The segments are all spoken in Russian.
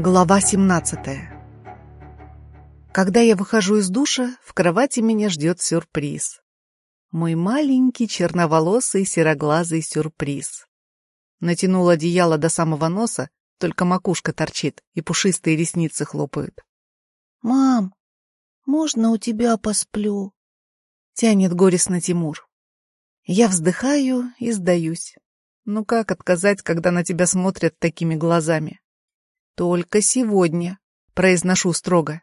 Глава 17 Когда я выхожу из душа, в кровати меня ждет сюрприз. Мой маленький черноволосый сероглазый сюрприз. Натянул одеяло до самого носа, только макушка торчит и пушистые ресницы хлопают. «Мам, можно у тебя посплю?» Тянет горестно Тимур. Я вздыхаю и сдаюсь. Ну как отказать, когда на тебя смотрят такими глазами? Только сегодня, произношу строго.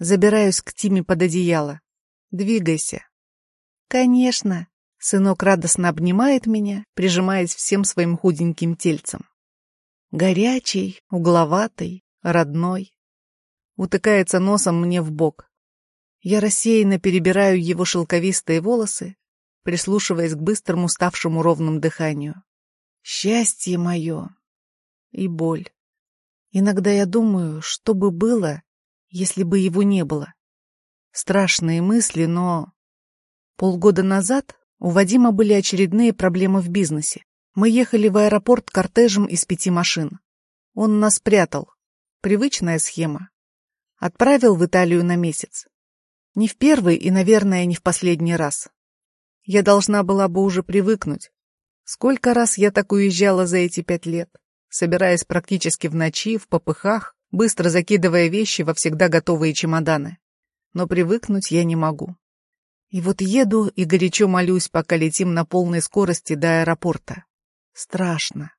Забираюсь к Тиме под одеяло. Двигайся. Конечно. Сынок радостно обнимает меня, прижимаясь всем своим худеньким тельцем. Горячий, угловатый, родной. Утыкается носом мне в бок. Я рассеянно перебираю его шелковистые волосы, прислушиваясь к быстрому ставшему ровному дыханию. Счастье мое и боль. Иногда я думаю, что бы было, если бы его не было. Страшные мысли, но... Полгода назад у Вадима были очередные проблемы в бизнесе. Мы ехали в аэропорт кортежем из пяти машин. Он нас прятал. Привычная схема. Отправил в Италию на месяц. Не в первый и, наверное, не в последний раз. Я должна была бы уже привыкнуть, Сколько раз я так уезжала за эти пять лет, собираясь практически в ночи, в попыхах, быстро закидывая вещи во всегда готовые чемоданы. Но привыкнуть я не могу. И вот еду и горячо молюсь, пока летим на полной скорости до аэропорта. Страшно.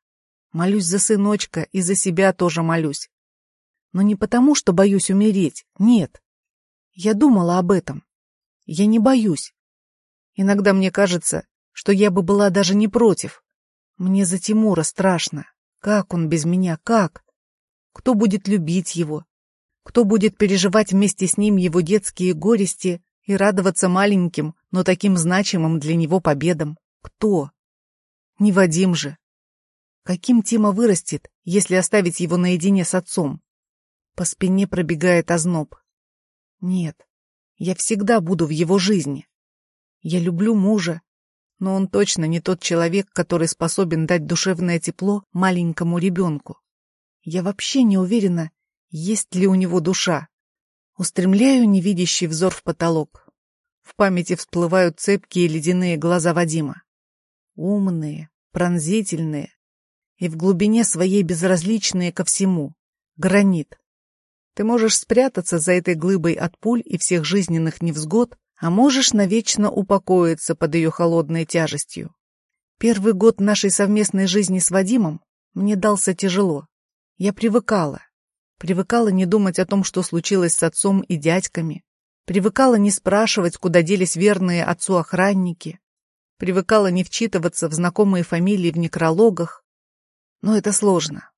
Молюсь за сыночка и за себя тоже молюсь. Но не потому, что боюсь умереть, нет. Я думала об этом. Я не боюсь. Иногда мне кажется, что я бы была даже не против. Мне за Тимура страшно. Как он без меня, как? Кто будет любить его? Кто будет переживать вместе с ним его детские горести и радоваться маленьким, но таким значимым для него победам? Кто? Не Вадим же. Каким Тима вырастет, если оставить его наедине с отцом? По спине пробегает озноб. Нет, я всегда буду в его жизни. Я люблю мужа, но он точно не тот человек, который способен дать душевное тепло маленькому ребенку. Я вообще не уверена, есть ли у него душа. Устремляю невидящий взор в потолок. В памяти всплывают цепкие ледяные глаза Вадима. Умные, пронзительные и в глубине своей безразличные ко всему. Гранит. Ты можешь спрятаться за этой глыбой от пуль и всех жизненных невзгод, а можешь навечно упокоиться под ее холодной тяжестью. Первый год нашей совместной жизни с Вадимом мне дался тяжело. Я привыкала. Привыкала не думать о том, что случилось с отцом и дядьками. Привыкала не спрашивать, куда делись верные отцу охранники. Привыкала не вчитываться в знакомые фамилии в некрологах. Но это сложно.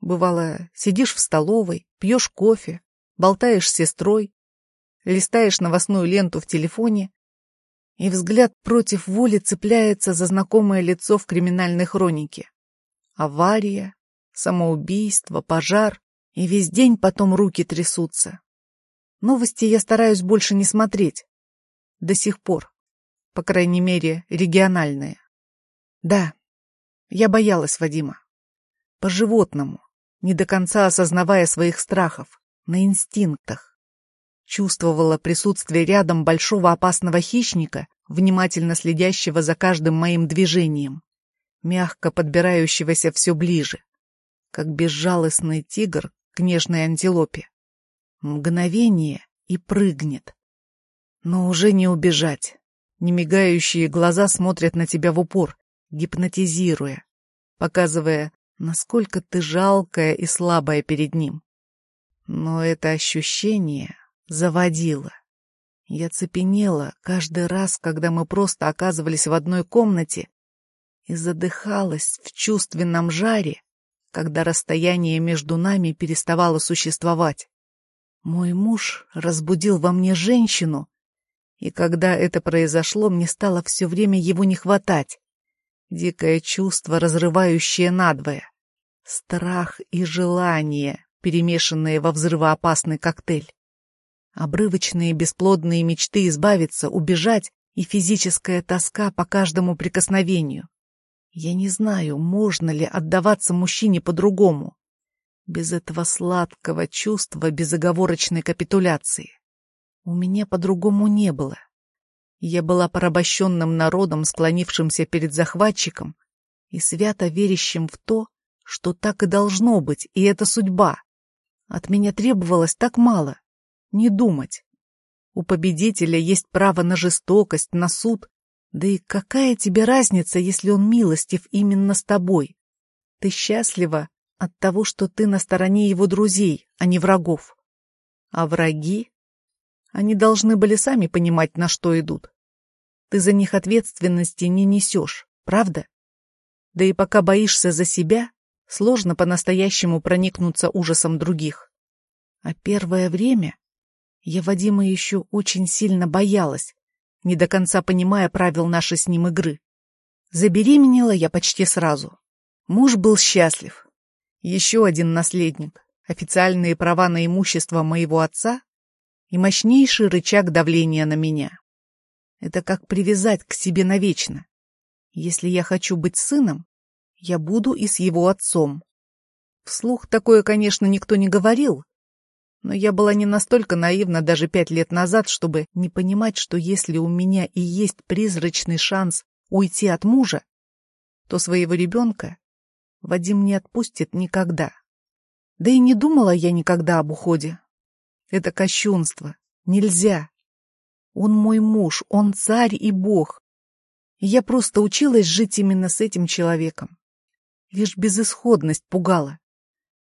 Бывало, сидишь в столовой, пьешь кофе, болтаешь с сестрой, листаешь новостную ленту в телефоне, и взгляд против воли цепляется за знакомое лицо в криминальной хронике. Авария, самоубийство, пожар, и весь день потом руки трясутся. Новости я стараюсь больше не смотреть. До сих пор. По крайней мере, региональные. Да, я боялась Вадима. По-животному, не до конца осознавая своих страхов, на инстинктах. Чувствовала присутствие рядом большого опасного хищника, внимательно следящего за каждым моим движением, мягко подбирающегося все ближе, как безжалостный тигр к нежной антилопе. Мгновение и прыгнет. Но уже не убежать. Немигающие глаза смотрят на тебя в упор, гипнотизируя, показывая, насколько ты жалкая и слабая перед ним. Но это ощущение заводила. Я цепенела каждый раз, когда мы просто оказывались в одной комнате, и задыхалась в чувственном жаре, когда расстояние между нами переставало существовать. Мой муж разбудил во мне женщину, и когда это произошло, мне стало все время его не хватать. Дикое чувство, разрывающее надвое. Страх и желание, перемешанные во взрывоопасный коктейль. Обрывочные бесплодные мечты избавиться, убежать и физическая тоска по каждому прикосновению. Я не знаю, можно ли отдаваться мужчине по-другому. без этого сладкого чувства безоговорочной капитуляции. У меня по-другому не было. Я была порабощенным народом, склонившимся перед захватчиком и свято верящим в то, что так и должно быть, и это судьба. От меня требовалось так мало — не думать. У победителя есть право на жестокость, на суд. Да и какая тебе разница, если он милостив именно с тобой? Ты счастлива от того, что ты на стороне его друзей, а не врагов. А враги? Они должны были сами понимать, на что идут. Ты за них ответственности не несешь, правда? Да и пока боишься за себя, сложно по-настоящему проникнуться ужасом других. А первое время я Вадима еще очень сильно боялась, не до конца понимая правил нашей с ним игры. Забеременела я почти сразу. Муж был счастлив. Еще один наследник, официальные права на имущество моего отца и мощнейший рычаг давления на меня. Это как привязать к себе навечно. Если я хочу быть сыном, я буду и с его отцом. Вслух такое, конечно, никто не говорил, но я была не настолько наивна даже пять лет назад, чтобы не понимать, что если у меня и есть призрачный шанс уйти от мужа, то своего ребенка Вадим не отпустит никогда. Да и не думала я никогда об уходе. Это кощунство. Нельзя. Он мой муж, он царь и бог. И я просто училась жить именно с этим человеком. Лишь безысходность пугала.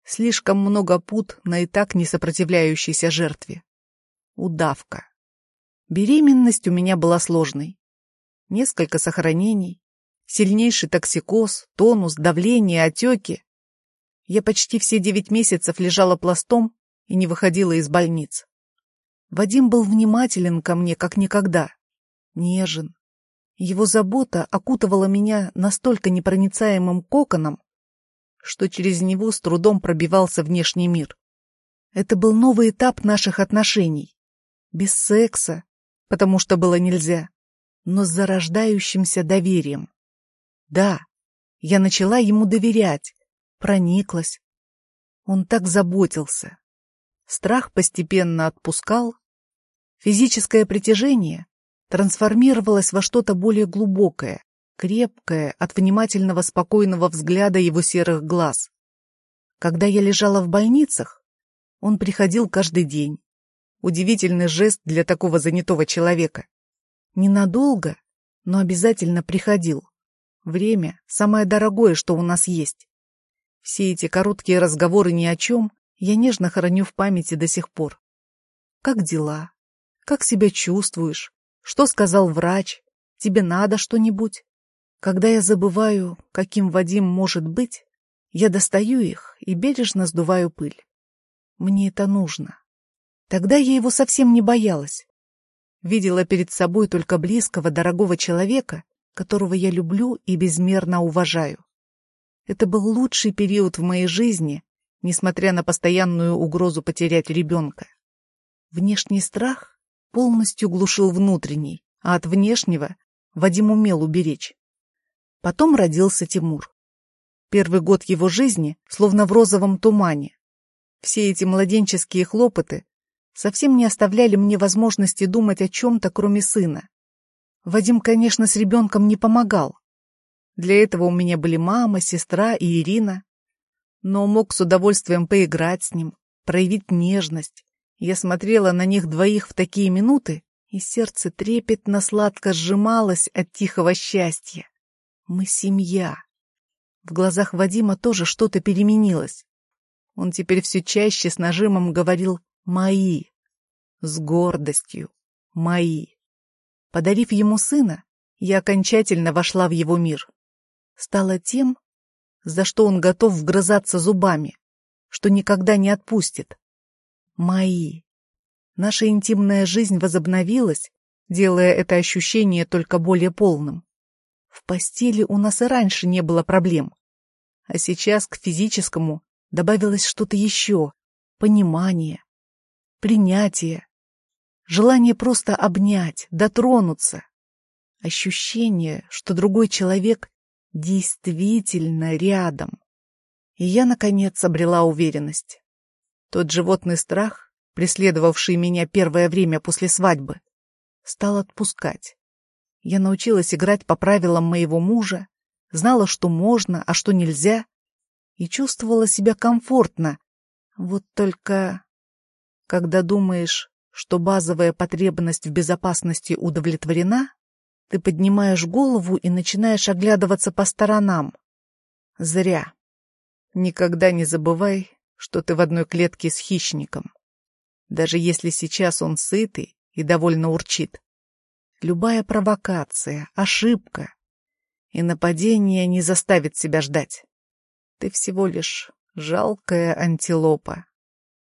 Слишком много пут на и так не сопротивляющейся жертве. Удавка. Беременность у меня была сложной. Несколько сохранений, сильнейший токсикоз, тонус, давление, отеки. Я почти все девять месяцев лежала пластом и не выходила из больниц. Вадим был внимателен ко мне, как никогда. Нежен. Его забота окутывала меня настолько непроницаемым коконом, что через него с трудом пробивался внешний мир. Это был новый этап наших отношений. Без секса, потому что было нельзя, но с зарождающимся доверием. Да, я начала ему доверять, прониклась. Он так заботился. Страх постепенно отпускал. Физическое притяжение трансформировалось во что-то более глубокое, крепкое от внимательного спокойного взгляда его серых глаз. Когда я лежала в больницах, он приходил каждый день. Удивительный жест для такого занятого человека. Ненадолго, но обязательно приходил. Время — самое дорогое, что у нас есть. Все эти короткие разговоры ни о чем я нежно храню в памяти до сих пор. Как дела? Как себя чувствуешь? Что сказал врач? Тебе надо что-нибудь? Когда я забываю, каким Вадим может быть, я достаю их и бережно сдуваю пыль. Мне это нужно. Тогда я его совсем не боялась. Видела перед собой только близкого, дорогого человека, которого я люблю и безмерно уважаю. Это был лучший период в моей жизни, несмотря на постоянную угрозу потерять ребенка. Внешний страх полностью глушил внутренний, а от внешнего Вадим умел уберечь. Потом родился Тимур. Первый год его жизни словно в розовом тумане. Все эти младенческие хлопоты совсем не оставляли мне возможности думать о чем-то, кроме сына. Вадим, конечно, с ребенком не помогал. Для этого у меня были мама, сестра и Ирина. Но мог с удовольствием поиграть с ним, проявить нежность. Я смотрела на них двоих в такие минуты, и сердце трепетно сладко сжималось от тихого счастья. Мы семья. В глазах Вадима тоже что-то переменилось. Он теперь все чаще с нажимом говорил «мои», с гордостью «мои». Подарив ему сына, я окончательно вошла в его мир. Стала тем, за что он готов вгрызаться зубами, что никогда не отпустит. Мои. Наша интимная жизнь возобновилась, делая это ощущение только более полным. В постели у нас и раньше не было проблем. А сейчас к физическому добавилось что-то еще. Понимание, принятие, желание просто обнять, дотронуться. Ощущение, что другой человек действительно рядом. И я, наконец, обрела уверенность. Тот животный страх, преследовавший меня первое время после свадьбы, стал отпускать. Я научилась играть по правилам моего мужа, знала, что можно, а что нельзя, и чувствовала себя комфортно. Вот только, когда думаешь, что базовая потребность в безопасности удовлетворена, ты поднимаешь голову и начинаешь оглядываться по сторонам. Зря. Никогда не забывай, что ты в одной клетке с хищником. Даже если сейчас он сытый и довольно урчит. Любая провокация, ошибка и нападение не заставит себя ждать. Ты всего лишь жалкая антилопа.